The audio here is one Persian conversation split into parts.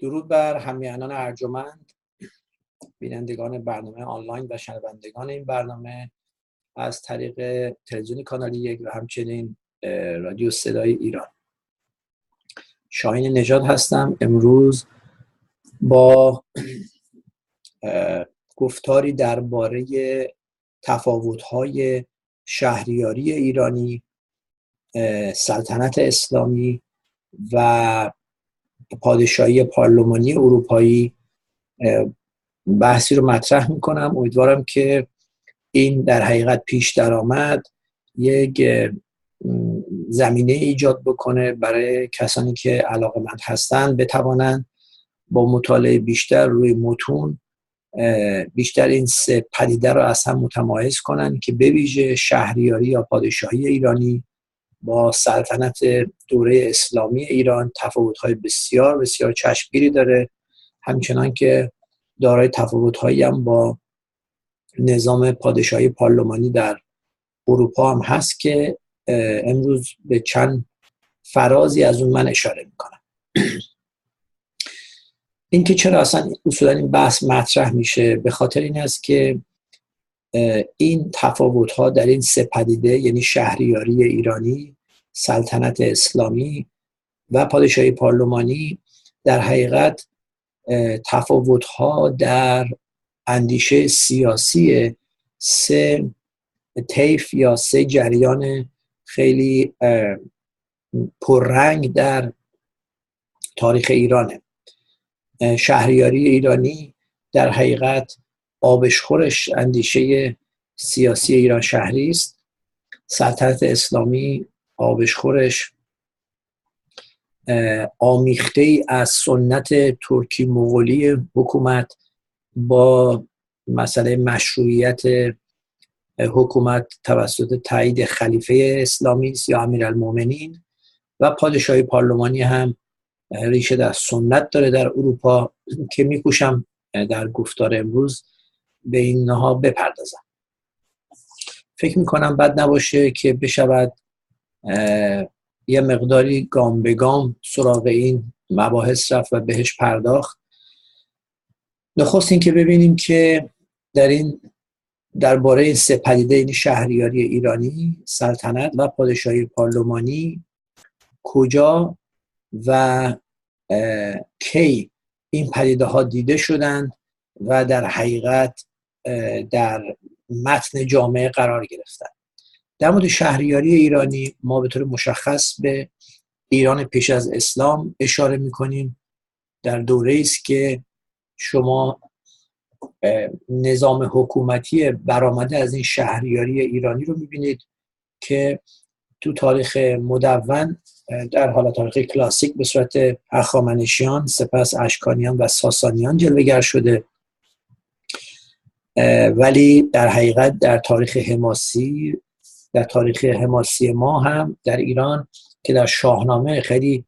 درود بر همیهنان ارجمند بینندگان برنامه آنلاین و شنوندگان این برنامه. از طریق تلویزیون کانال یک و همچنین رادیو صدای ایران. شاهین نژاد هستم. امروز با گفتاری درباره تفاوت‌های شهریاری ایرانی سلطنت اسلامی و پادشاهی پارلمانی اروپایی بحثی رو مطرح می‌کنم. امیدوارم که این در حقیقت پیش درآمد یک زمینه ایجاد بکنه برای کسانی که علاقه مند هستند بتوانند با مطالعه بیشتر روی متون بیشتر این سه پدیده رو از هم متمایز کنن که بویژه شهریاری یا پادشاهی ایرانی با سلطنت دوره اسلامی ایران تفاوت‌های بسیار بسیار چشمگیری داره. همچنان که دارای تفاوت‌هایی هم با نظام پادشاهی پارلمانی در اروپا هم هست که امروز به چند فرازی از اون من اشاره می‌کنم. اینکه چرا اصلا اصولا این بحث مطرح میشه به خاطر این است که این تفاوت ها در این سه پدیده یعنی شهریاری ایرانی سلطنت اسلامی و پادشاهی پارلمانی در حقیقت تفاوت ها در اندیشه سیاسی سه طیف یا سه جریان خیلی پررنگ در تاریخ ایرانه. شهریاری ایرانی در حقیقت آبشخورش اندیشه سیاسی ایران شهری است. سلطنت اسلامی آبشخورش آمیخته ای از سنت ترکی مغولی حکومت با مسئله مشروعیت حکومت توسط تایید خلیفه اسلامی است یا امیرالمؤمنین و پادشاهی پارلمانی هم ریشه در سنت داره در اروپا که میکوشم در گفتار امروز به اینها بپردازم. فکر می‌کنم بد نباشه که بشود یه مقداری گام به گام سراغ این مباحث رفت و بهش پرداخت. نخست این که ببینیم که در این درباره این سه پدیده این شهریاری ایرانی سلطنت و پادشاهی پارلمانی کجا و کی این پدیده ها دیده شدند و در حقیقت در متن جامعه قرار گرفتن. در مورد شهریاری ایرانی ما به طور مشخص به ایران پیش از اسلام اشاره می‌کنیم. در دوره است که شما نظام حکومتی برآمده از این شهریاری ایرانی رو می‌بینید که تو تاریخ مدون در حال تاریخ کلاسیک به صورت هخامنشیان سپس اشکانیان و ساسانیان جلوگر شده. ولی در حقیقت در تاریخ حماسی در تاریخ حماسی ما هم در ایران که در شاهنامه خیلی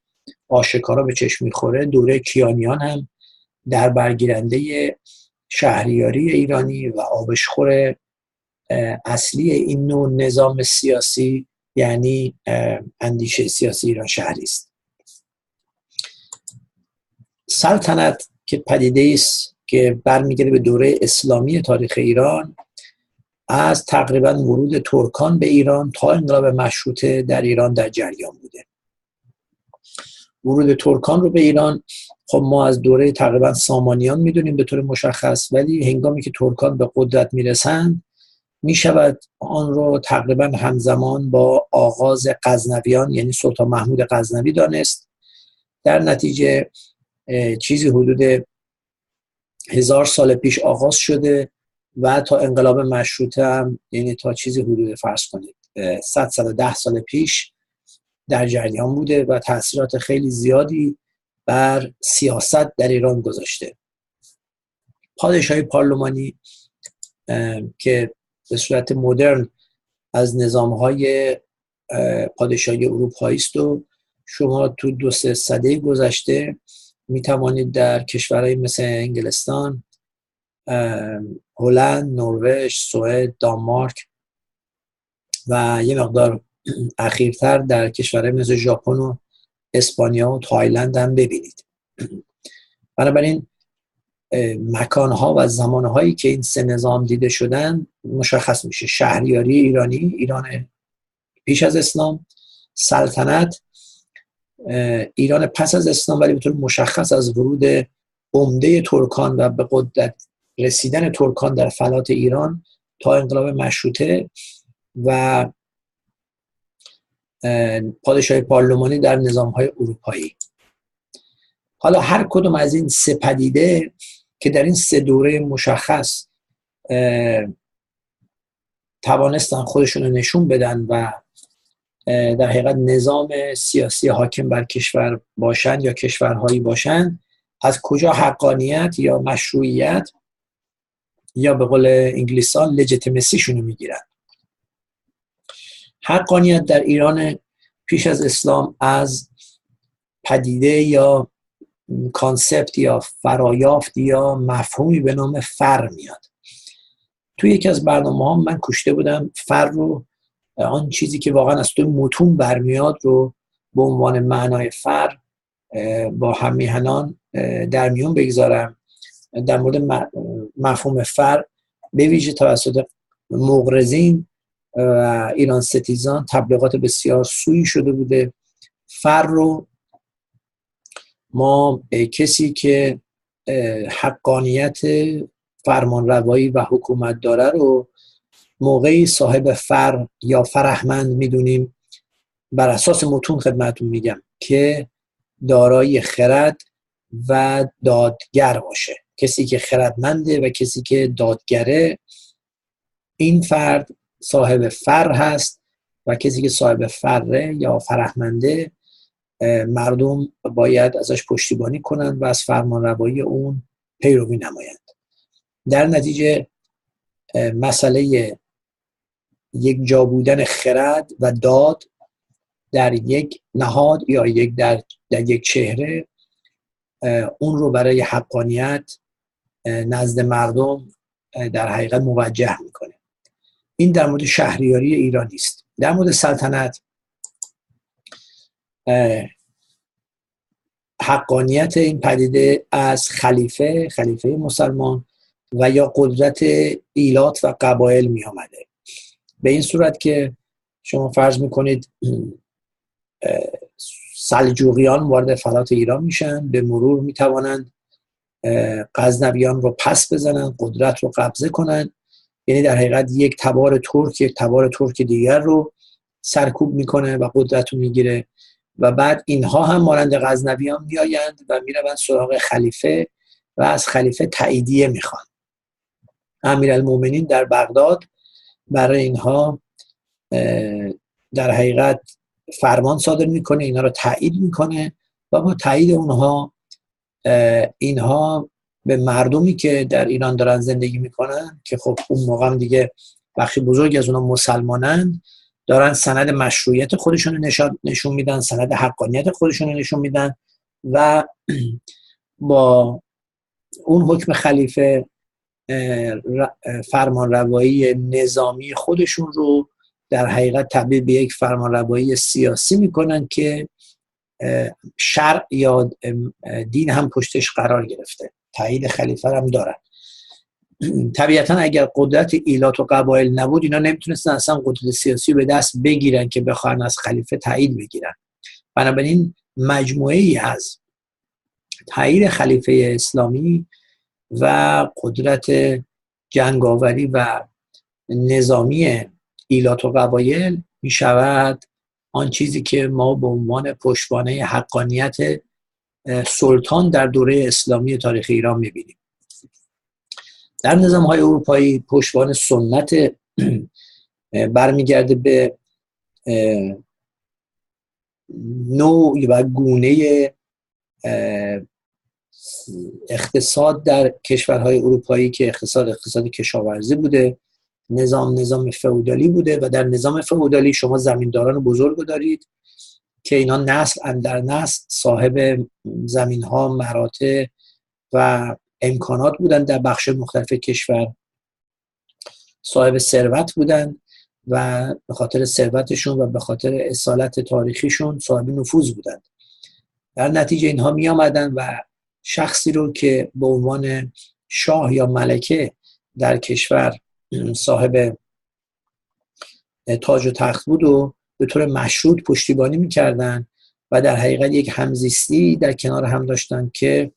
آشکارا به چشم می‌خوره دوره کیانیان هم در برگیرنده شهریاری ایرانی و آبشخور اصلی این نوع نظام سیاسی یعنی اندیشه سیاسی ایران شهری است. سلطنت که پدیده است که برمیگرده به دوره اسلامی تاریخ ایران از تقریبا ورود ترکان به ایران تا انقلاب مشروطه در ایران در جریان بوده. ورود ترکان رو به ایران خب ما از دوره تقریبا سامانیان می‌دونیم به طور مشخص ولی هنگامی که ترکان به قدرت می‌رسند می‌شود آن رو تقریبا همزمان با آغاز غزنویان یعنی سلطان محمود غزنوی دانست. در نتیجه چیزی حدود هزار سال پیش آغاز شده و تا انقلاب مشروطه هم یعنی تا چیزی حدود فرض کنید 100 ده سال پیش در جریان بوده و تاثیرات خیلی زیادی بر سیاست در ایران گذاشته. پادشاهی پارلمانی که به صورت مدرن از نظام های پادشاهی اروپایی است و شما تو دو سه سده گذشته می توانید در کشورهای مثل انگلستان هلند، نروژ، سوئد، دانمارک و یه مقدار اخیرتر در کشورهای مثل ژاپن و اسپانیا و تایلند هم ببینید. بنابراین مکانها و زمانهایی که این سه نظام دیده شدن مشخص میشه. شهریاری ایرانی ایران پیش از اسلام سلطنت ایران پس از اسلام ولی به مشخص از ورود عمده ترکان و به قدرت رسیدن ترکان در فلات ایران تا انقلاب مشروطه و پادشاهی پارلمانی در نظام های اروپایی. حالا هر کدوم از این سه پدیده که در این سه دوره مشخص توانستن خودشون رو نشون بدن و در حقیقت نظام سیاسی حاکم بر کشور باشن یا کشورهایی باشن از کجا حقانیت یا مشروعیت یا به قول انگلیسان لجیتیمسیشون رو می‌گیرن؟ حقانیت در ایران پیش از اسلام از پدیده یا concept یا فرایافت یا مفهومی به نام فر میاد. توی یکی از برنامه ها من کوشیده بودم فر رو آن چیزی که واقعا از توی متون برمیاد رو به عنوان معنای فر با هم میهنان در میون بگذارم. در مورد مفهوم فر به ویژه توسط مغرزین و ایران ستیزان تبلیغات بسیار سویی شده بوده. فر رو ما کسی که حقانیت فرمان روایی و حکومت داره رو موقعی صاحب فر یا فرهمند می‌دونیم بر اساس متون خدمتون میگم که دارای خرد و دادگر باشه. کسی که خردمنده و کسی که دادگره این فرد صاحب فر هست و کسی که صاحب فره یا فرهمنده مردم باید ازش پشتیبانی کنند و از فرمان روایی اون پیروی نمایند. در نتیجه مسئله یک جا بودن خرد و داد در یک نهاد یا یک در, در یک چهره اون رو برای حقانیت نزد مردم در حقیقت موجه می‌کنه. این در مورد شهریاری ایرانی است در مورد سلطنت حقانیت این پدیده از خلیفه خلیفه مسلمان و یا قدرت ایلات و قبایل می آمده به این صورت که شما فرض می‌کنید سلجوقیان وارد فلات ایران میشن به مرور می‌توانند غزنویان رو پس بزنن قدرت رو قبضه کنن. یعنی در حقیقت یک تبار ترک یک تبار ترک دیگر رو سرکوب می‌کنه و قدرت رو می‌گیره. و بعد اینها هم مانند غزنویان میآیند و می‌روند سراغ خلیفه و از خلیفه تاییدیه می‌خوان. امیرالمومنین در بغداد برای اینها در حقیقت فرمان صادر می‌کنه اینا رو تایید می‌کنه و با تایید اونها اینها به مردمی که در ایران دارن زندگی می‌کنن که خب اون موقع هم دیگه بخشی بزرگی از اونها مسلمانن دارن سند مشروعیت خودشون نشون میدن سند حقانیت خودشون نشون میدن و با اون حکم خلیفه فرمان روایی نظامی خودشون رو در حقیقت تبدیل به یک فرمان روایی سیاسی می‌کنن که شرع یا دین هم پشتش قرار گرفته. تایید خلیفه هم دارن. طبیعتا اگر قدرت ایلات و قبایل نبود اینا نمی‌تونستن اصلا قدرت سیاسی به دست بگیرن که بخواهن از خلیفه تایید بگیرن. بنابراین مجموعه ای از تایید خلیفه اسلامی و قدرت جنگاوری و نظامی ایلات و قبایل می شود آن چیزی که ما به عنوان پشتوانه حقانیت سلطان در دوره اسلامی تاریخ ایران می‌بینیم. در نظام های اروپایی پشتوانه سنت برمیگرده به نوع و گونه اقتصاد در کشورهای اروپایی که اقتصاد اقتصاد کشاورزی بوده نظام نظام فئودالی بوده و در نظام فئودالی شما زمینداران بزرگ دارید که اینا نسل در نسل صاحب زمین ها مراتع و امکانات بودن در بخش مختلف کشور. صاحب ثروت بودن و به خاطر ثروتشون و به خاطر اصالت تاریخیشون صاحب نفوذ بودند در نتیجه اینها می آمدن و شخصی رو که به عنوان شاه یا ملکه در کشور صاحب تاج و تخت بود و به طور مشروط پشتیبانی می‌کردن و در حقیقت یک همزیستی در کنار هم داشتن که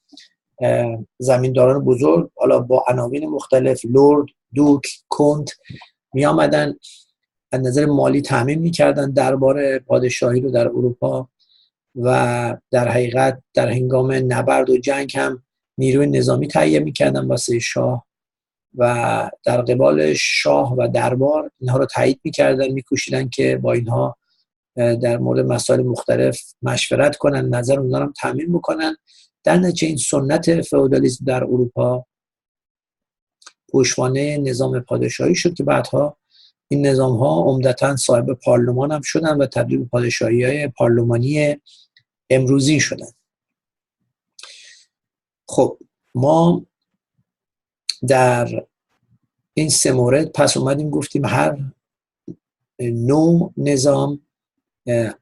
زمینداران بزرگ حالا با عناوین مختلف لورد دوک کنت می آمدن از نظر مالی تعمین می‌کردن دربار پادشاهی رو در اروپا. و در حقیقت در هنگام نبرد و جنگ هم نیروی نظامی تهیه می‌کردن واسه شاه و در قبال شاه و دربار اینها رو تایید می‌کردن میکوشیدن که با اینها در مورد مسائل مختلف مشورت کنن نظر اونها رو تعمین بکنن. در نتیجه این سنت فئودالیسم در اروپا پشوانه نظام پادشاهی شد که بعدها این نظام ها عمدتا صاحب پارلمان هم شدن و تبدیل به پادشاهی های پارلمانی امروزی شدن. خب ما در این سه مورد پس اومدیم گفتیم هر نوع نظام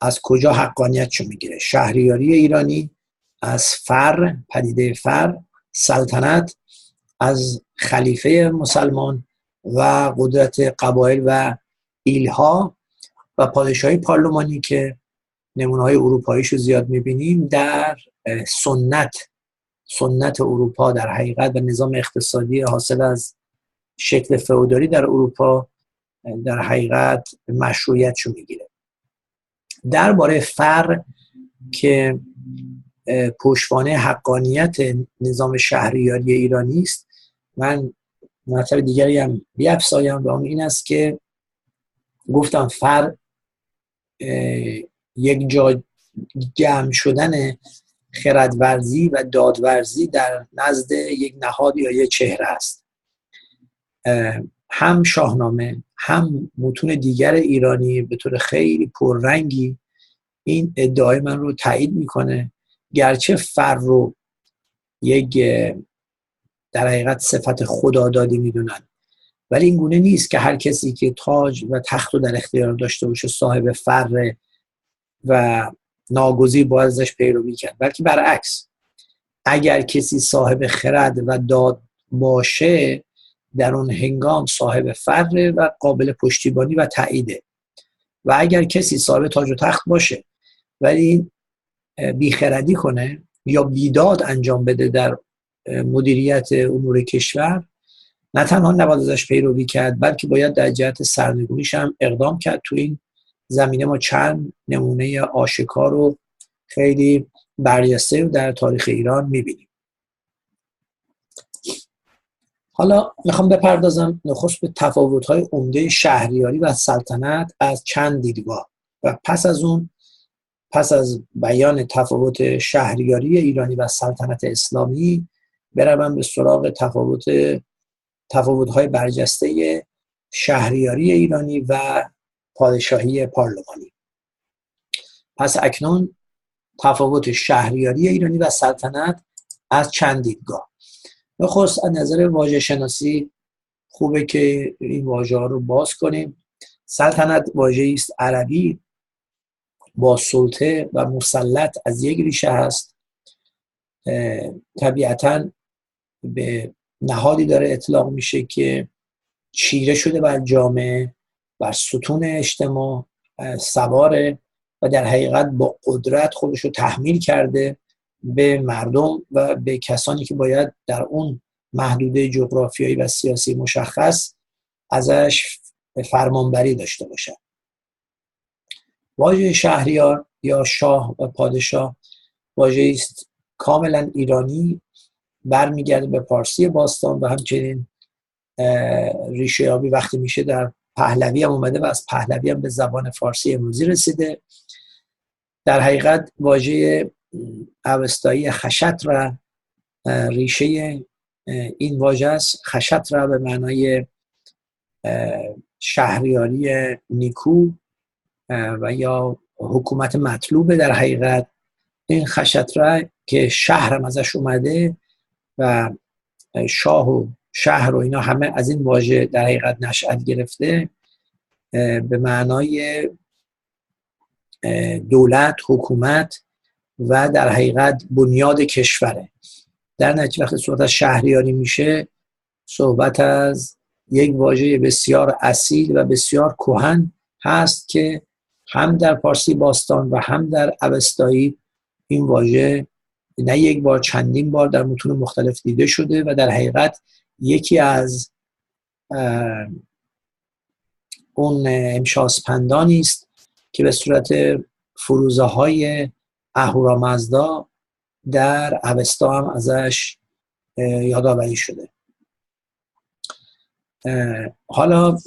از کجا حقانیتشو می‌گیره؟ شهریاری ایرانی از فر پدیده فر سلطنت از خلیفه مسلمان و قدرت قبایل و ایلها و پادشاهی پارلمانی که نمونه های اروپاییش رو زیاد می‌بینیم در سنت. سنت اروپا در حقیقت و نظام اقتصادی حاصل از شکل فئودالی در اروپا در حقیقت مشروعیت رو می‌گیره. درباره فر که پشتوانه حقانیت نظام شهریاری ایرانی است من مطلب دیگری هم بیافزایم و اون این است که گفتم فر یک جا جمع شدن خردورزی و دادورزی در نزد یک نهاد یا یک چهره است. هم شاهنامه هم متون دیگر ایرانی به طور خیلی پررنگی این ادعای من رو تایید می‌کنه. گرچه فر رو یک در حقیقت صفت خدادادی می‌دونن. ولی این گونه نیست که هر کسی که تاج و تخت رو در اختیار داشته باشه صاحب فر و ناگزیر باید ازش پیروی کرد بلکه برعکس اگر کسی صاحب خرد و داد باشه در اون هنگام صاحب فر و قابل پشتیبانی و تاییده. و اگر کسی صاحب تاج و تخت باشه ولی بیخردی کنه یا بیداد انجام بده در مدیریت امور کشور نه تنها نباید ازش پیروی کرد بلکه باید در جهت سرنگونیش هم اقدام کرد تو این زمینه ما چند نمونه آشکار رو خیلی برجسته در تاریخ ایران می‌بینیم. حالا می‌خوام بپردازم نخست به تفاوت‌های عمده شهریاری و سلطنت از چند دیدگاه و پس از اون پس از بیان تفاوت شهریاری ایرانی و سلطنت اسلامی بروم به سراغ تفاوت تفاوت‌های برجسته شهریاری ایرانی و پادشاهی پارلمانی. پس اکنون تفاوت شهریاری ایرانی و سلطنت از چند دیدگاه. نخست از نظر واژه شناسی خوبه که این واژه ها رو باز کنیم. سلطنت واژه است عربی با سلطه و مسلط از یک ریشه هست. طبیعتا به نهادی داره اطلاق میشه که چیره شده بر جامعه. بر ستون اجتماع سواره و در حقیقت با قدرت خودش رو تحمیل کرده به مردم و به کسانی که باید در اون محدوده جغرافیایی و سیاسی مشخص ازش فرمانبری داشته باشد واژه شهریار یا شاه و پادشاه واژه است کاملا ایرانی برمیگرده به پارسی باستان و همچنین ریشه یابی وقتی میشه در پهلوی هم اومده و از پهلوی هم به زبان فارسی امروزی رسیده. در حقیقت واژه اوستایی خشت ریشه این واژه است. خشت را به معنای شهریاری نیکو و یا حکومت مطلوبه در حقیقت این خشت را که شهرم ازش اومده و شاه و شهر و اینا همه از این واژه در حقیقت نشأت گرفته به معنای دولت حکومت و در حقیقت بنیاد کشوره. در نتیجه وقتی صحبت از شهریاری میشه صحبت از یک واژه بسیار اصیل و بسیار کهن هست که هم در پارسی باستان و هم در اوستایی این واژه نه یک بار چندین بار در متون مختلف دیده شده و در حقیقت یکی از اون امشاسپندانی است که به صورت فروزه های اهورامزدا در اوستا هم ازش یادآوری شده. حالا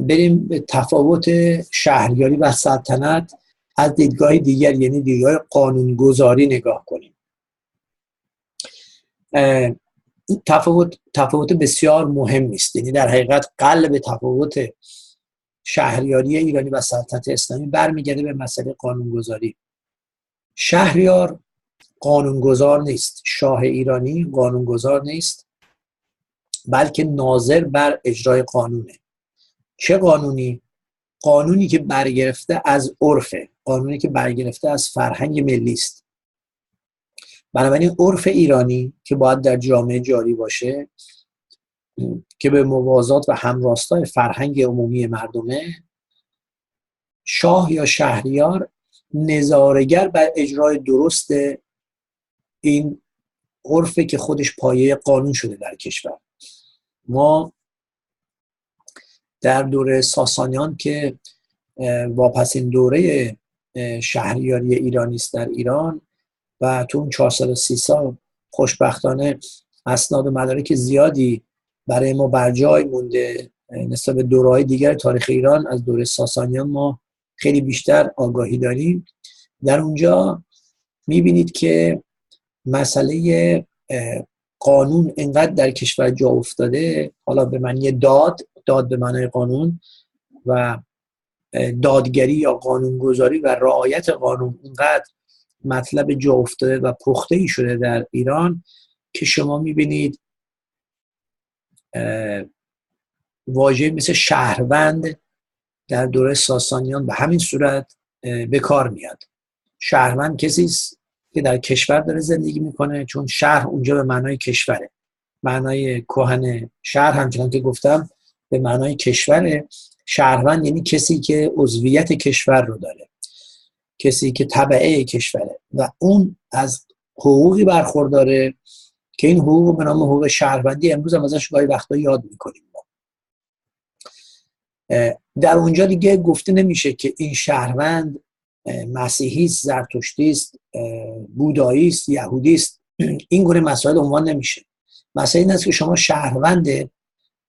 بریم به تفاوت شهریاری و سلطنت. از دیدگاه دیگر یعنی دیدگاه قانونگذاری نگاه کنیم. تفاوت تفاوت بسیار مهم است یعنی در حقیقت قلب تفاوت شهریاری ایرانی و سلطنت اسلامی برمیگرده به مسئله قانونگذاری. شهریار قانونگذار نیست. شاه ایرانی قانونگذار نیست بلکه ناظر بر اجرای قانونه. چه قانونی؟ قانونی که برگرفته از عرفه. قانونی که برگرفته از فرهنگ ملی است. بنابراین عرف ایرانی که باید در جامعه جاری باشه که به موازات و همراستای فرهنگ عمومی مردمه شاه یا شهریار نظارگر بر اجرای درست این عرفه که خودش پایه قانون شده در کشور. ما در دوره ساسانیان که واپسین دوره شهریاری ایرانی است در ایران و تو اون 430 سال خوشبختانه اسناد و مدارک زیادی برای ما بر جای مونده. نسبت به دورهای دیگر تاریخ ایران از دوره ساسانیان ما خیلی بیشتر آگاهی داریم. در اونجا می‌بینید که مسئله قانون انقدر در کشور جا افتاده. حالا به معنی داد داد به معنای قانون و دادگری یا قانونگذاری و رعایت قانون اینقدر مطلب جا افتاده و پخته ای شده در ایران که شما می‌بینید واژه مثل شهروند در دوره ساسانیان به همین صورت به کار میاد. شهروند کسی است که در کشور داره زندگی می‌کنه چون شهر اونجا به معنای کشوره. معنای کهن شهر همچنان که گفتم به معنای کشوره. شهروند یعنی کسی که عضویت کشور رو داره. کسی که طبعه کشوره و اون از حقوقی برخورداره که این حقوق به نام حقوق شهروندی امروز هم ازش گاهی وقتا یاد می‌کنیم در اونجا دیگه گفته نمیشه که این شهروند مسیحی است زرتشتی است بودایی است یهودی است. این گونه مسائل عنوان نمیشه. مسئله این است که شما شهروند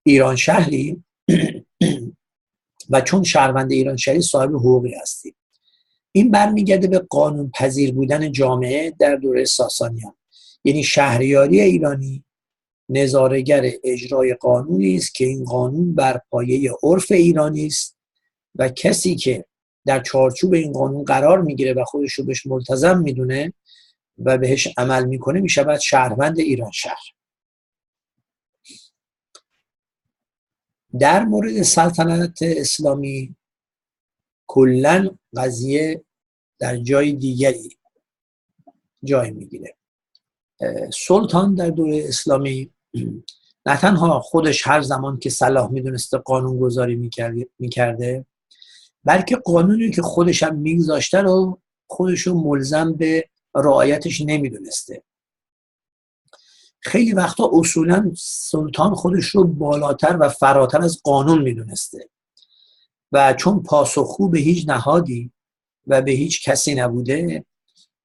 ایران شهری و چون شهروند ایران شهری صاحب حقوقی هستی. این برمیگرده به قانون پذیر بودن جامعه در دوره ساسانیان. یعنی شهریاری ایرانی نظارگر اجرای قانونی است که این قانون بر پایه عرف ایرانی است و کسی که در چارچوب این قانون قرار می‌گیره و خودش رو بهش ملتزم می‌دونه و بهش عمل می‌کنه می‌شود شهروند ایران شهر. در مورد سلطنت اسلامی کلا قضیه در جای دیگری جای می‌گیره. سلطان در دوره اسلامی نه تنها خودش هر زمان که صلاح می‌دونسته قانون گذاری می‌کرده بلکه قانونی که خودش هم میگذاشته رو خودش رو ملزم به رعایتش نمی‌دونسته. خیلی وقتا اصولا سلطان خودش رو بالاتر و فراتر از قانون می‌دونسته. و چون پاسخگو به هیچ نهادی و به هیچ کسی نبوده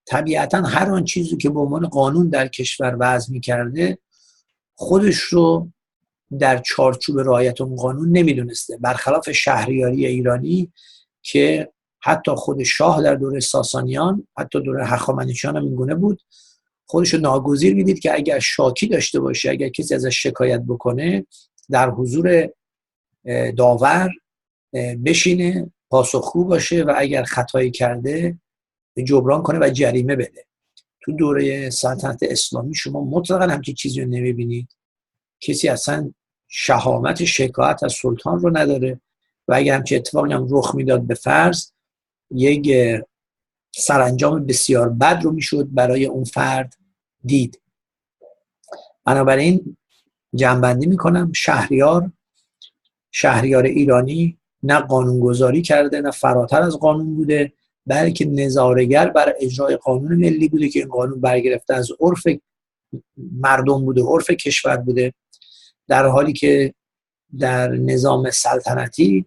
طبیعتا هر آن چیزی که به عنوان قانون در کشور وضع می‌کرده خودش رو در چارچوب رعایت اون قانون نمی‌دونسته. برخلاف شهریاری ایرانی که حتی خود شاه در دوره ساسانیان حتی دوره هخامنشیان هم اینگونه بود خودش رو ناگزیر می‌دید که اگر شاکی داشته باشه اگر کسی ازش شکایت بکنه در حضور داور بشینه پاسخگو باشه و اگر خطایی کرده جبران کنه و جریمه بده. تو دوره سلطنت اسلامی شما مطلقا همچین چیزی رو نمی‌بینید. کسی اصلا شهامت شکایت از سلطان رو نداره و اگر همچین اتفاقی هم رخ می‌داد به فرض یک سرانجام بسیار بد رو می‌شد برای اون فرد دید. بنابراین جنبندی می‌کنم. شهریار شهریار ایرانی نه قانونگذاری کرده نه فراتر از قانون بوده بلکه نظارگر بر اجرای قانون ملی بوده که این قانون برگرفته از عرف مردم بوده عرف کشور بوده. در حالی که در نظام سلطنتی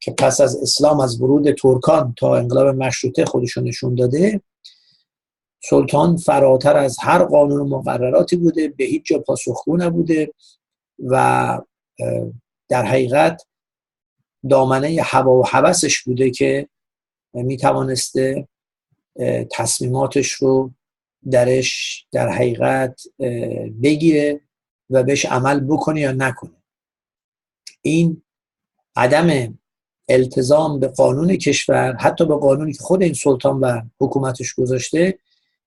که پس از اسلام از ورود ترکان تا انقلاب مشروطه خودشون نشون داده سلطان فراتر از هر قانون و مقرراتی بوده به هیچ جا پاسخگو نبوده و در حقیقت دامنه هوا و حوسش بوده که می توانسته تصمیماتش رو درش در حقیقت بگیره و بهش عمل بکنه یا نکنه. این عدم التزام به قانون کشور حتی به قانونی که خود این سلطان و حکومتش گذاشته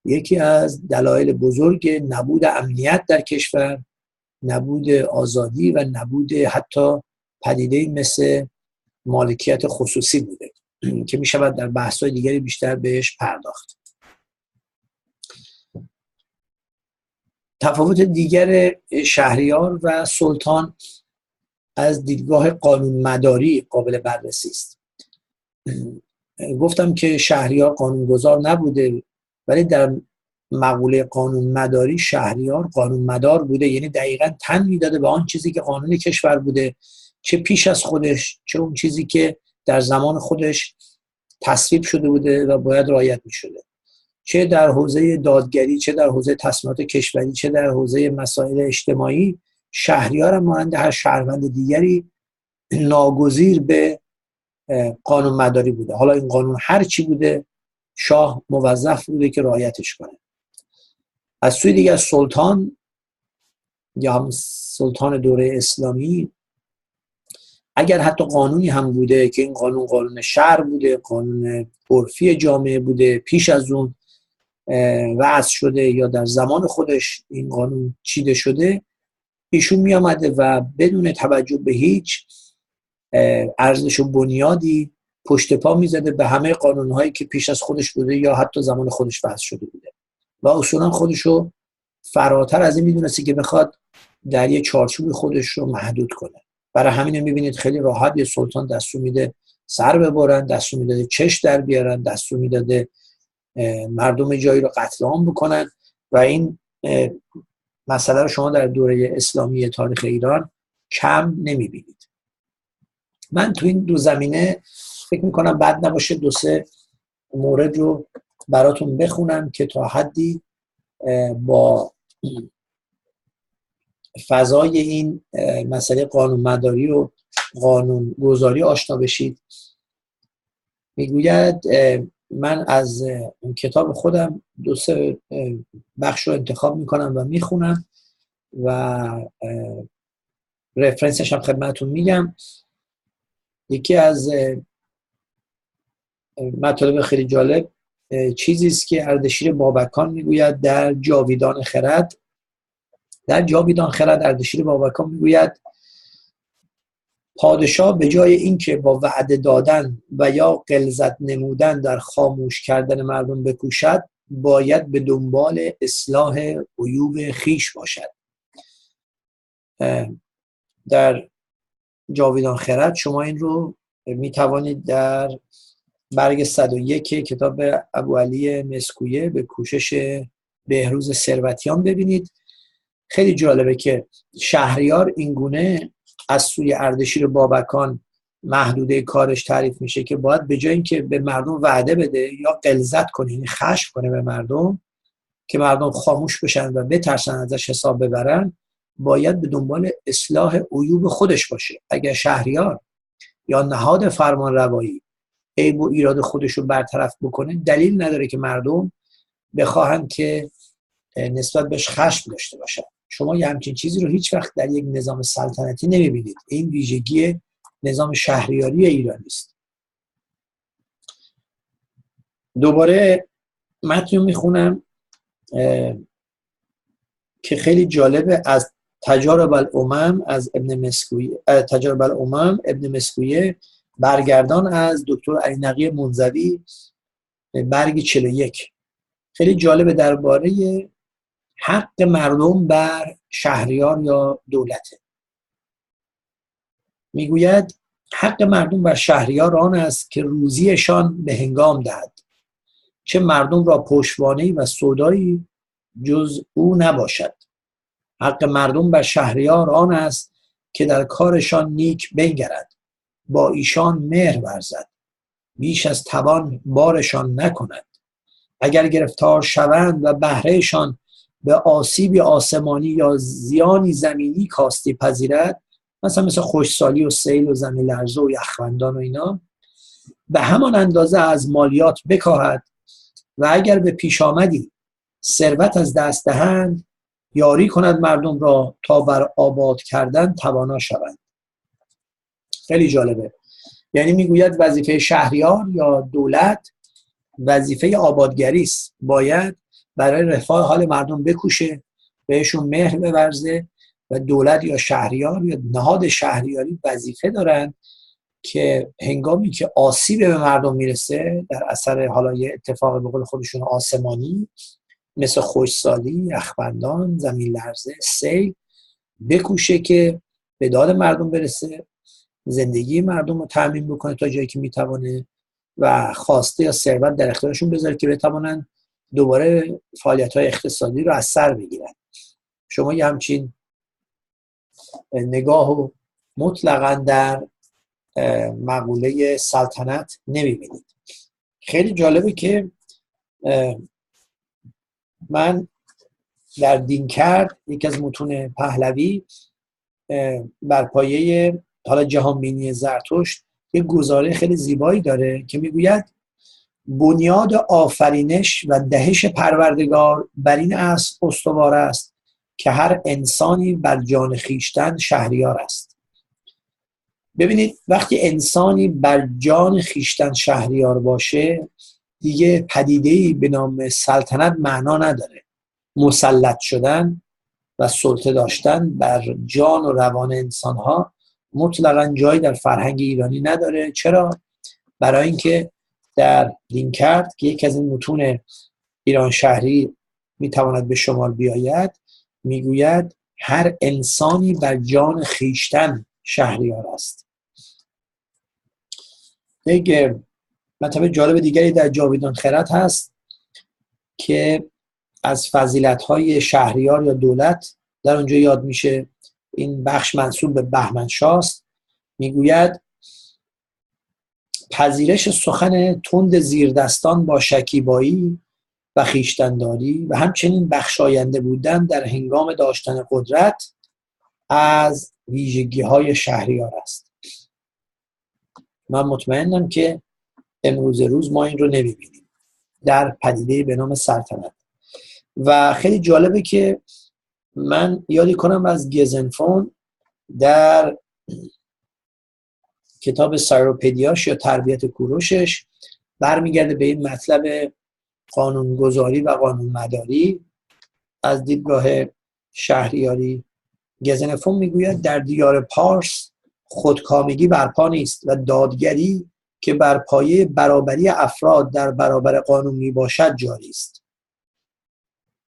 یکی از دلایل بزرگ نبود امنیت در کشور نبود آزادی و نبود حتی پدیده مثل مالکیت خصوصی بوده که می شود در بحث دیگری بیشتر بهش پرداخت. تفاوت دیگر شهریار و سلطان از دیدگاه قانون مداری قابل بررسی است. گفتم که شهریار قانونگذار نبوده ولی در مقوله قانون مداری شهریار قانون مدار بوده یعنی دقیقا تن می‌داده به آن چیزی که قانون کشور بوده. چه پیش از خودش چه اون چیزی که در زمان خودش تصویب شده بوده و باید رایت می شده چه در حوزه دادگری چه در حوزه تصمیمات کشوری چه در حوزه مسائل اجتماعی شهریار مانند هر شهروند دیگری ناگزیر به قانون مداری بوده. حالا این قانون هر چی بوده شاه موظف بوده که رعایتش کنه. از سوی دیگر سلطان یا هم سلطان دوره اسلامی اگر حتی قانونی هم بوده که این قانون قانون شهر بوده قانون عرفی جامعه بوده پیش از اون وضع شده یا در زمان خودش این قانون چیده شده ایشون می آمده و بدون توجه به هیچ ارزش و بنیادی پشت پا می‌زده به همه قانون هایی که پیش از خودش بوده یا حتی زمان خودش وضع شده بوده. و اصولا خودش رو فراتر از این می‌دونسته که بخواد در یه چارچوب خودش رو محدود کنه. برای همین می‌بینید خیلی راحت یه سلطان دستور میده سر ببرن دستور می‌داده چش در بیارن دستور می‌داده مردم جایی رو قتل عام بکنن و این مسئله رو شما در دوره اسلامی تاریخ ایران کم نمی‌بینید. من تو این دو زمینه فکر می‌کنم بد نباشه دو سه مورد رو براتون بخونم که تا حدی با فضای این مسئله قانون مداری و قانون گذاری آشنا بشید. می‌گوید من از کتاب خودم دو سه بخش رو انتخاب می‌کنم و می‌خونم و رفرنسش هم خدمتون میگم. یکی از مطالب خیلی جالب چیزی است که اردشیر بابکان می‌گوید در جاویدان خرد در جاویدان خرد اردشیر بابکان می‌گوید پادشاه به جای اینکه با وعده دادن و یا قلزت نمودن در خاموش کردن مردم بکوشد باید به دنبال اصلاح عیوب خیش باشد. در جاویدان خرد شما این رو می توانید در برگ 101 کتاب ابو علی مسکویه به کوشش بهروز ثروتیان ببینید. خیلی جالبه که شهریار اینگونه از سوی اردشیر بابکان محدوده کارش تعریف میشه که باید به جای اینکه به مردم وعده بده یا قلزت کنه یعنی خشم کنه به مردم که مردم خاموش بشن و بترسن ازش حساب ببرن باید به دنبال اصلاح عیوب خودش باشه. اگر شهریار یا نهاد فرمان روایی عیب و ایراد خودش رو برطرف بکنه دلیل نداره که مردم بخواهند که نسبت بهش خشم داشته باشن. شما یه همچین چیزی رو هیچ وقت در یک نظام سلطنتی نمی‌بینید. این ویژگی نظام شهریاری ایرانی است. دوباره متن می‌خونم که خیلی جالبه از تجارب الامم از ابن مسکویه تجارب الامم ابن مسکویه برگردان از دکتر علی نقی منزوی برگ 41 خیلی جالبه درباره حق مردم بر شهریار یا دولته. می‌گوید حق مردم بر شهریار آن است که روزیشان به هنگام دهد. چه مردم را پشتوانه و صدایی جز او نباشد. حق مردم بر شهریار آن است که در کارشان نیک بنگرد. با ایشان مهر ورزد. بیش از توان بارشان نکند. اگر گرفتار شوند و بهرهشان به آسیبی آسمانی یا زیانی زمینی کاستی پذیرد مثلا مثل خوشسالی و سیل و زمین لرزه و یخوندان و اینا به همان اندازه از مالیات بکاهد و اگر به پیش آمدی ثروت از دست دهند یاری کند مردم را تا بر آباد کردن توانا شوند. خیلی جالبه. یعنی می‌گوید وظیفه شهریار یا دولت وظیفه آبادگری است باید برای رفاه حال مردم بکوشه بهشون مهر بورزه و دولت یا شهریار یا نهاد شهریاری وظیفه دارن که هنگامی که آسیب به مردم می‌رسه در اثر حالا یه اتفاق به قول خودشون آسمانی مثل خوشسالی، اخبندان، زمین لرزه، سیل بکوشه که به داد مردم برسه زندگی مردم رو تعمین بکنه تا جایی که می‌توانه و خواسته یا ثروت در اختیارشون بذاره که بتوانن دوباره فعالیت های اقتصادی رو از سر بگیرن. شما یه همچین نگاه و مطلقا در مقوله سلطنت نمی‌بینید. خیلی جالبه که من در دین کرد یکی از متون پهلوی بر پایه حالا جهانبینی زرتشت یه گزاره خیلی زیبایی داره که می‌گوید بنیاد آفرینش و دهش پروردگار بر این است استوار است که هر انسانی بر جان خیشتن شهریار است. ببینید وقتی انسانی بر جان خیشتن شهریار باشه دیگه پدیده به نام سلطنت معنا نداره. مسلط شدن و سلطه داشتن بر جان و روان انسان ها مطلقا جایی در فرهنگ ایرانی نداره. چرا؟ برای اینکه در کرد که یکی از این متون ایران شهری می‌تواند به شمال بیاید می‌گوید هر انسانی بر جان خیشتن شهریار است. یک مطلب جالب دیگری در جاویدان خرد هست که از فضیلت های شهریار یا دولت در اونجا یاد میشه این بخش منصوب به بهمنشاست می‌گوید پذیرش سخن تند زیردستان با شکیبایی و خیشتنداری و همچنین بخشاینده بودن در هنگام داشتن قدرت از ویژگی های شهریار است. من مطمئنم که امروز روز ما این رو نمی‌بینیم. در پدیده به نام سلطنت. و خیلی جالبه که من یادی کنم از گزنفون در کتاب سایروپدیاش یا تربیت کوروشش برمیگرده به این مطلب قانونگذاری و قانون مداری از دیدگاه شهریاری گزنفون می‌گوید در دیار پارس خودکامگی برپا نیست و دادگری که بر پایه برابری افراد در برابر قانون می باشد جاری است.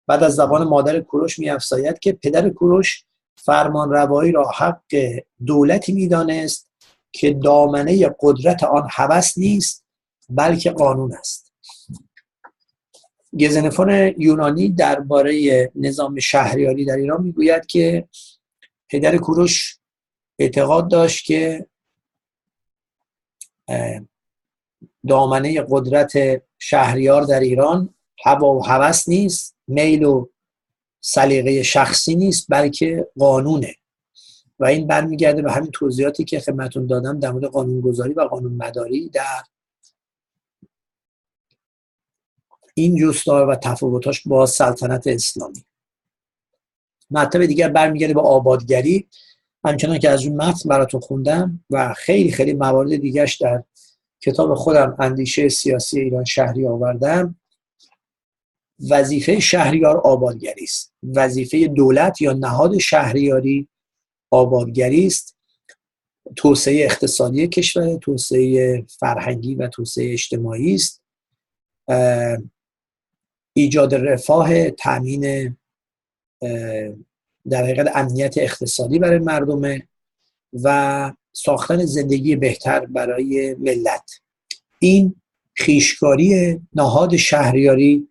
بعد از زبان مادر کوروش می که پدر کوروش فرمان روایی را حق دولتی می‌دانست که دامنه قدرت آن هوس نیست بلکه قانون است. گزنفون یونانی درباره نظام شهریاری در ایران می‌گوید که پدر کوروش اعتقاد داشت که دامنه قدرت شهریار در ایران هوا و هوس نیست میل و سلیقه شخصی نیست بلکه قانونه. و این برمیگرده به همین توضیحاتی که خدمتون دادم در مورد قانونگذاری و قانون مداری در این جستار و تفاوتاش با سلطنت اسلامی. مطلب دیگر برمیگرده به آبادگری. همچنان که از اون متن براتون خوندم و خیلی خیلی موارد دیگرش در کتاب خودم اندیشه سیاسی ایران شهری آوردم. وظیفه شهریار آبادگری است. وظیفه دولت یا نهاد شهریاری آبادگری است. توسعه اقتصادی کشور توسعه فرهنگی و توسعه اجتماعی است. ایجاد رفاه تامین در حقیقت امنیت اقتصادی برای مردمه و ساختن زندگی بهتر برای ملت. این خیشکاری نهاد شهریاری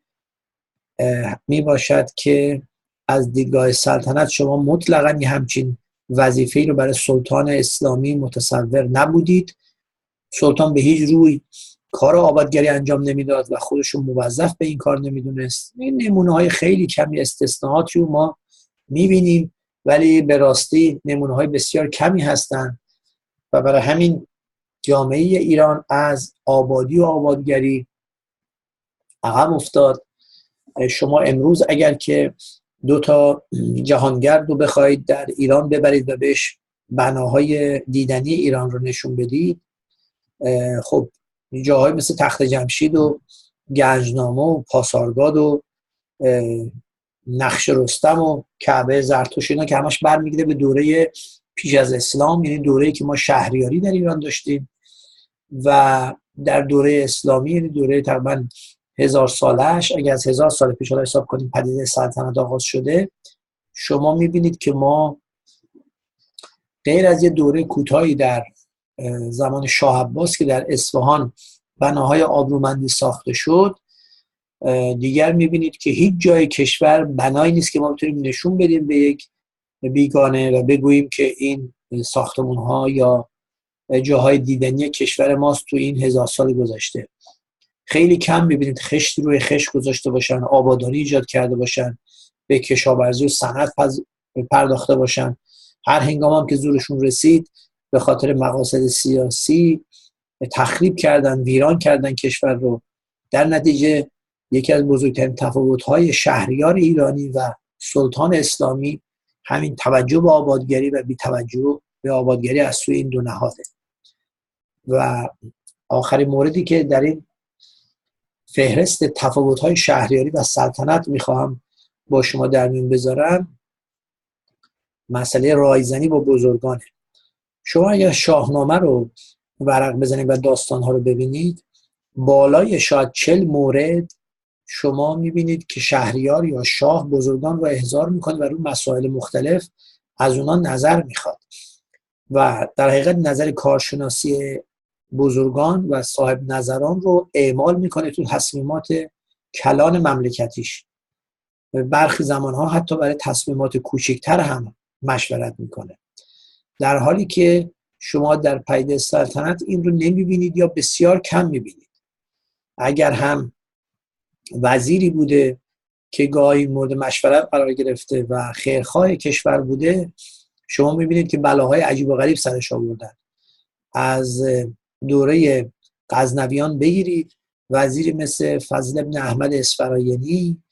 می باشد که از دیدگاه سلطنت شما مطلقا همچین وظیفه رو برای سلطان اسلامی متصور نبودید. سلطان به هیچ روی کار آبادگری انجام نمی‌داد و خودش موظف به این کار نمی‌دونست. این نمونه های خیلی کمی استثناءاتی رو ما می‌بینیم ولی به راستی نمونه های بسیار کمی هستند. و برای همین جامعه ایران از آبادی و آبادگری عقب افتاد. شما امروز اگر که دو تا جهانگرد رو بخواید در ایران ببرید و بهش بناهای دیدنی ایران رو نشون بدید. خب جاهای مثل تخت جمشید و گنجنامه و پاسارگاد و نقش رستم و کعبه زرتوش اینا که همش برمیگیره به دوره پیش از اسلام یعنی دوره که ما شهریاری در ایران داشتیم و در دوره اسلامی یعنی دوره تقریبا هزار سالش اگر از هزار سال پیش حساب کنیم پدیده سلطنت آغاز شده شما می‌بینید که ما غیر از یه دوره کوتاهی در زمان شاه عباس که در اصفهان بناهای آبرومندی ساخته شد دیگر می‌بینید که هیچ جای کشور بنایی نیست که ما بتونیم نشون بدیم به یک بیگانه و بگوییم که این ساختمون ها یا جاهای دیدنی کشور ماست تو این هزار سال گذشته. خیلی کم می‌بینید خشتی روی خشت گذاشته باشن آبادانی ایجاد کرده باشن به کشاورزی و صنعت پرداخته باشن. هر هنگام هم که زورشون رسید به خاطر مقاصد سیاسی تخریب کردن ویران کردن کشور رو. در نتیجه یکی از بزرگترین تفاوت‌های شهریار ایرانی و سلطان اسلامی همین توجه به آبادگری و بی توجه به آبادگری از سوی این دو نهاده. و آخرین موردی که در این فهرست تفاوت‌های شهریاری و سلطنت می‌خواهم با شما در میون بذارم. مسئله رایزنی با بزرگانه. شما اگر شاهنامه رو ورق بزنید و داستانها رو ببینید بالای شاید چل مورد شما می‌بینید که شهریار یا شاه بزرگان رو احضار می‌کنه و روی مسائل مختلف از اونا نظر می‌خواد. و در حقیقت نظر کارشناسی بزرگان و صاحب نظران رو اعمال می‌کنه تو تصمیمات کلان مملکتیش. برخی زمانها حتی برای تصمیمات کوچکتر هم مشورت می‌کنه. در حالی که شما در پیده سلطنت این رو نمی‌بینید یا بسیار کم می‌بینید. اگر هم وزیری بوده که گاهی مورد مشورت قرار گرفته و خیرخواه کشور بوده شما می‌بینید که بلاهای عجیب و غریب سرش آوردن. از دوره غزنویان بگیرید. وزیری مثل فضل ابن احمد اسفراینی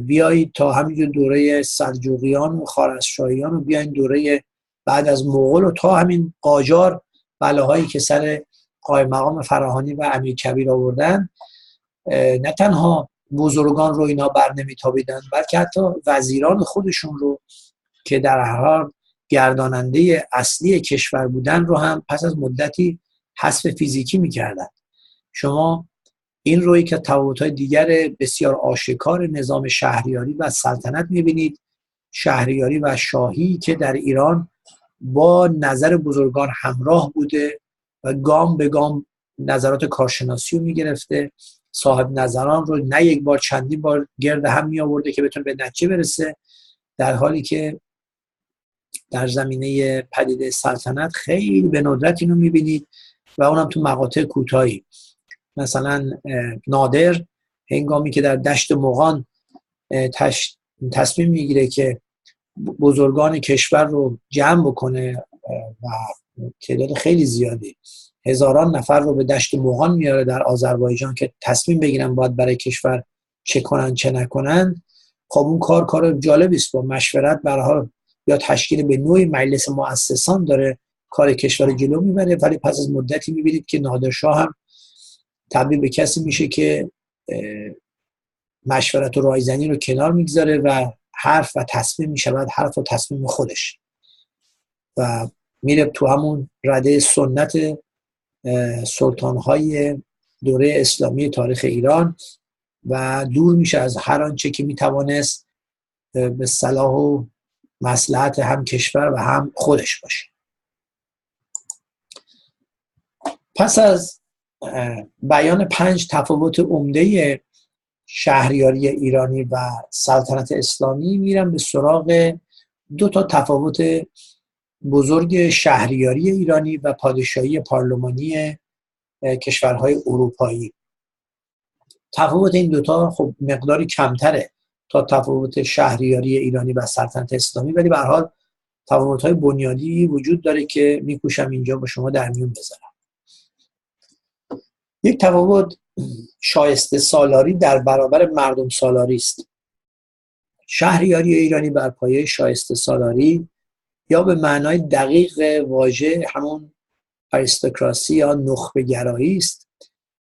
بیایید تا همینجور دوره سلجوقیان و خارزشاهیان و بیاین دوره بعد از مغول و تا همین قاجار بلاهایی که سر قای مقام فراهانی و امیر کبیر آوردن. نه تنها بزرگان رو اینا بر نمیتابیدن بلکه حتی وزیران خودشون رو که در هر گرداننده اصلی کشور بودن رو هم پس از مدتی حذف فیزیکی می‌کردن. شما این روی که های دیگر بسیار آشکار نظام شهریاری و سلطنت می‌بینید شهریاری و شاهی که در ایران با نظر بزرگان همراه بوده و گام به گام نظرات کارشناسی رو می‌گرفته. صاحب نظران رو نه یک بار چندین بار گرد هم می آورده که بتونه به نتیجه برسه. در حالی که در زمینه پدیده سلطنت خیلی به ندرت اینو می‌بینید. و اونم تو مقاطع کوتاهی. مثلا نادر هنگامی که در دشت مغان تصمیم می‌گیره که بزرگان کشور رو جمع بکنه و تعداد خیلی زیادی هزاران نفر رو به دشت مغان میاره در آذربایجان که تصمیم بگیرن باید برای کشور چه کنن چه نکنن. خب اون کار کار جالبی است. با مشورت برای یا تشکیل به نوعی مجلس مؤسسان داره کار کشور جلو می‌بره ولی پس از مدتی می‌بینید که نادرشاه هم تبدیل به کسی میشه که مشورت و رایزنی رو کنار می‌گذاره و حرف و تصمیم می‌شود حرف و تصمیم خودش. و میره تو همون رده سنت سلطان های دوره اسلامی تاریخ ایران و دور میشه از هر آنچه که می‌توانست به صلاح و مسلحت هم کشور و هم خودش باشه. پس از بیان پنج تفاوت عمده شهریاری ایرانی و سلطنت اسلامی میرم به سراغ دو تا تفاوت بزرگ شهریاری ایرانی و پادشاهی پارلمانی کشورهای اروپایی. تفاوت این دوتا خب مقداری کمتره تا تفاوت شهریاری ایرانی و سلطنت اسلامی ولی به حال تفاوت های بنیادی وجود داره که میکوشم اینجا با شما در میون بذارم. یک تفاوت شایسته سالاری در برابر مردم سالاری است. شهریاری ایرانی بر پایه شایسته سالاری یا به معنای دقیق واژه همون اریستوکراسی یا نخبه گرایی است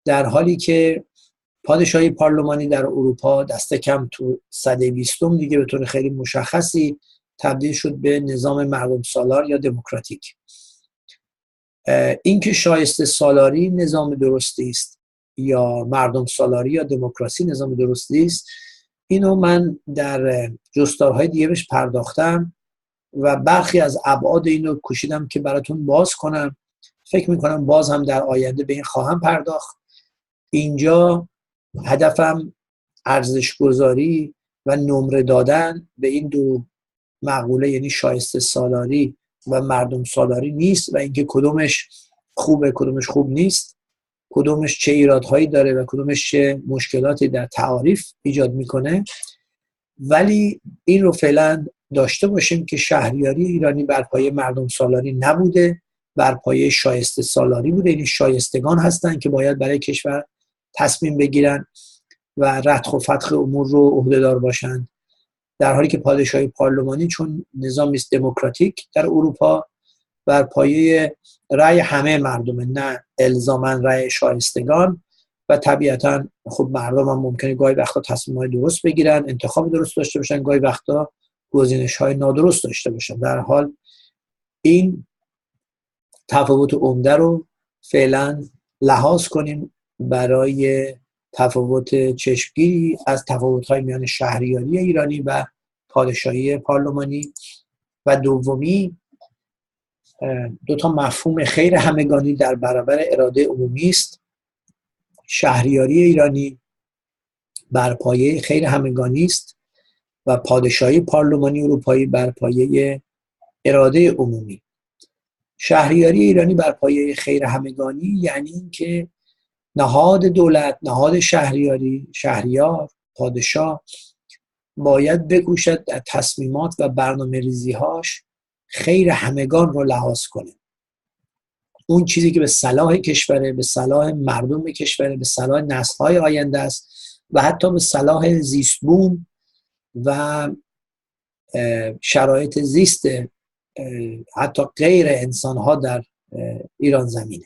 در حالی که پادشاهی پارلمانی در اروپا دست کم تو صده بیستم دیگه به طور خیلی مشخصی تبدیل شد به نظام مردم سالار یا دموکراتیک. اینکه شایسته سالاری نظام درستی است یا مردم سالاری یا دموکراسی نظام درستی است اینو من در جستارهای دیگه بهش پرداختم و برخی از ابعاد اینو کشیدم که براتون باز کنم. فکر می‌کنم باز هم در آینده به این خواهم پرداخت. اینجا هدفم ارزش گذاری و نمره دادن به این دو مقوله یعنی شایسته سالاری و مردم سالاری نیست و اینکه کدومش خوبه کدومش خوب نیست. کدومش چه ایرادهایی داره و کدومش چه مشکلاتی در تعاریف ایجاد می‌کنه. ولی این رو فعلا داشته باشیم که شهریاری ایرانی بر پایه مردم سالاری نبوده بر پایه شایسته سالاری بوده. این یعنی شایستگان هستند که باید برای کشور تصمیم بگیرن و رتخ و فتخ امور رو عهدهدار باشند در حالی که پادشاهی پارلمانی چون نظامی است دموکراتیک در اروپا بر پایه رأی همه مردم نه الزاما رأی شایستگان و طبیعتا خب مردم هم ممکنه گاهی وقتا تصمیم های درست بگیرن انتخاب درست داشته باشن گاهی وقتا گزینش های نادرست داشته باشن. در حال این تفاوت عمده رو فعلا لحاظ کنیم برای تفاوت چشمگیری از تفاوت های میان شهریاری ایرانی و پادشاهی پارلمانی. و دومی دو تا مفهوم خیر همگانی در برابر اراده عمومی است. شهریاری ایرانی بر پایه خیر همگانی است و پادشاهی پارلمانی اروپایی بر پایه اراده عمومی. شهریاری ایرانی بر پایه خیر همگانی یعنی اینکه نهاد دولت نهاد شهریاری شهریار پادشاه باید بگوشد در تصمیمات و برنامه ریزیهاش خیر همگان رو لحاظ کنه. اون چیزی که به صلاح کشوره به صلاح مردم کشوره به صلاح نسلهای آینده است و حتی به صلاح زیستبوم و شرایط زیست حتی غیر انسان ها در ایران زمینه.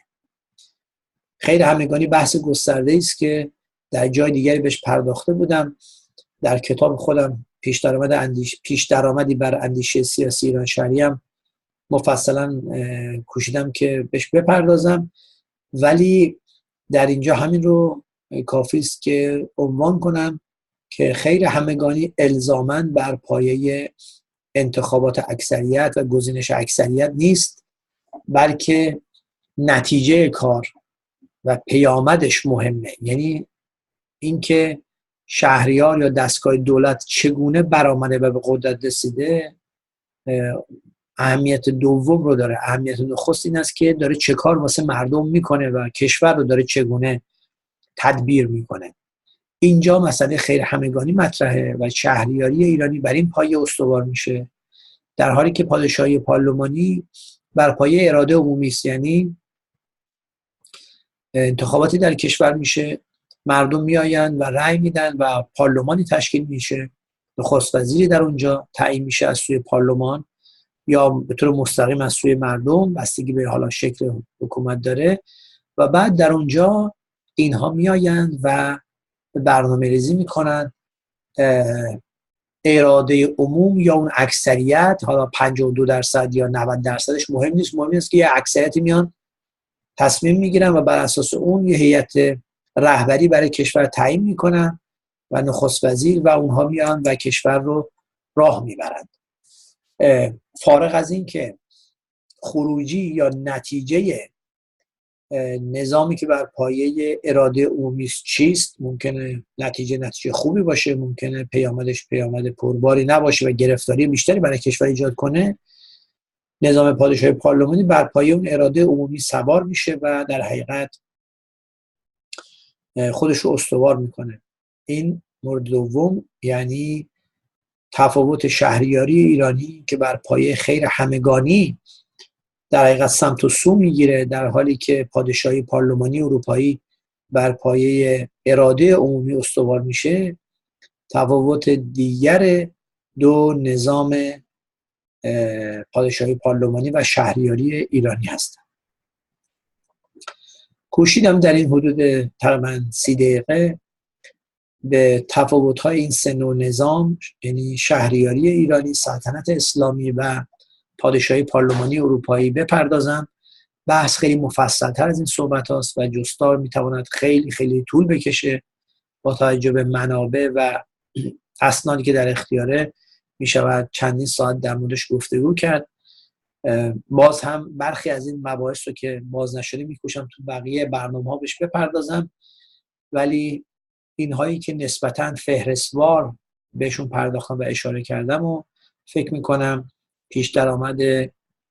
خیر همگانی بحث گسترده است که در جای دیگری بهش پرداخته بودم. در کتاب خودم پیش درآمد اندیش پیش درآمدی بر اندیشه سیاسی ایران شهری هم مفصلا کوشیدم که بهش بپردازم. ولی در اینجا همین رو کافی است که عنوان کنم که خیر همگانی الزامن بر پایه انتخابات اکثریت و گزینش اکثریت نیست بلکه نتیجه کار و پیامدش مهمه. یعنی اینکه شهریار یا دستگاه دولت چگونه برآمده و به قدرت رسیده اهمیت دوم رو داره. اهمیت نخست این است که داره چه کار واسه مردم می‌کنه و کشور رو داره چگونه تدبیر می‌کنه. اینجا مسئله خیر همگانی مطرحه و شهریاری ایرانی بر این پایه استوار میشه. در حالی که پادشاهی پارلمانی بر پایه اراده عمومی است. یعنی انتخاباتی در کشور میشه مردم میآیند و رأی میدن و پارلمانی تشکیل میشه. نخست وزیری در اونجا تعیین میشه از سوی پارلمان یا به طور مستقیم از سوی مردم بستگی به حالا شکل حکومت داره. و بعد در اونجا اینها میآیند و برنامه ریزی می‌کنن اراده عموم یا اون اکثریت حالا 52 درصد یا 90 درصدش مهم نیست. مهم نیست که یه اکثریتی میان تصمیم می‌گیرن و بر اساس اون یه هیئت رهبری برای کشور تعیین می‌کنن و نخست وزیر و اونها میان و کشور رو راه می‌برند. فارغ از این که خروجی یا نتیجه نظامی که بر پایه اراده عمومی چیست؟ ممکنه نتیجه نتیجه خوبی باشه ممکنه پیامدش پیامد پرباری نباشه و گرفتاری بیشتری برای کشور ایجاد کنه. نظام پادشاهی پارلمانی بر پایه اون اراده عمومی سوار میشه و در حقیقت خودش رو استوار می‌کنه. این مورد دوم یعنی تفاوت شهریاری ایرانی که بر پایه خیر همگانی در حقیقت سمت و سو می‌گیره در حالی که پادشاهی پارلمانی اروپایی بر پایه اراده عمومی استوار میشه. تفاوت دیگر دو نظام پادشاهی پارلمانی و شهریاری ایرانی هستند. کوشیدم در این حدود تقریبا سی دقیقه به تفاوت های این سن و نظام یعنی شهریاری ایرانی سلطنت اسلامی و پادشاهی پارلمانی اروپایی بپردازم بحث خیلی مفصلتر از این صحبت هاست و جستار می‌تواند خیلی خیلی طول بکشه با توجه به منابع و اسنادی که در اختیاره می شود چندین ساعت در موردش گفتگو کرد. باز هم برخی از این مباحث رو که باز نشده میکوشم تو بقیه برنامه ها بهش بپردازم. ولی اینهایی که نسبتا فهرستوار بهشون پرداختم و اشاره کردم و فکر می‌کنم پیش درآمد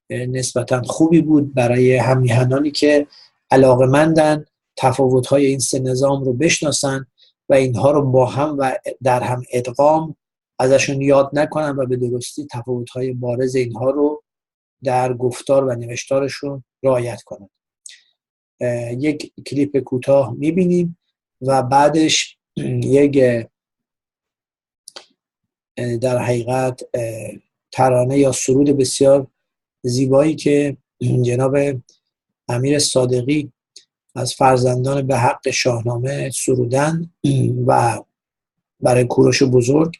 نسبتا خوبی بود برای همیهنانی که علاقمندن تفاوت‌های این سه نظام رو بشناسن و اینها رو با هم و در هم ادغام ازشون یاد نکنن و به درستی تفاوت‌های بارز اینها رو در گفتار و نوشتارشون رعایت کنن. یک کلیپ کوتاه می‌بینیم و بعدش یک در حقیقت ترانه یا سرود بسیار زیبایی که جناب امیر صادقی از فرزندان به حق شاهنامه سرودن و برای کوروش بزرگ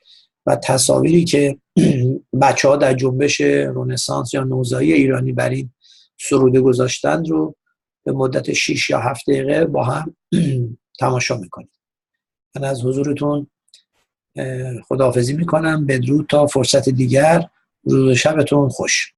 و تصاویری که بچه ها در جنبش رونسانس یا نوزایی ایرانی بر این سروده گذاشتن رو به مدت 6 یا 7 دقیقه با هم تماشا می‌کنیم. من از حضورتون خداحافظی می‌کنم. بدرود تا فرصت دیگر. روز شبتون خوش.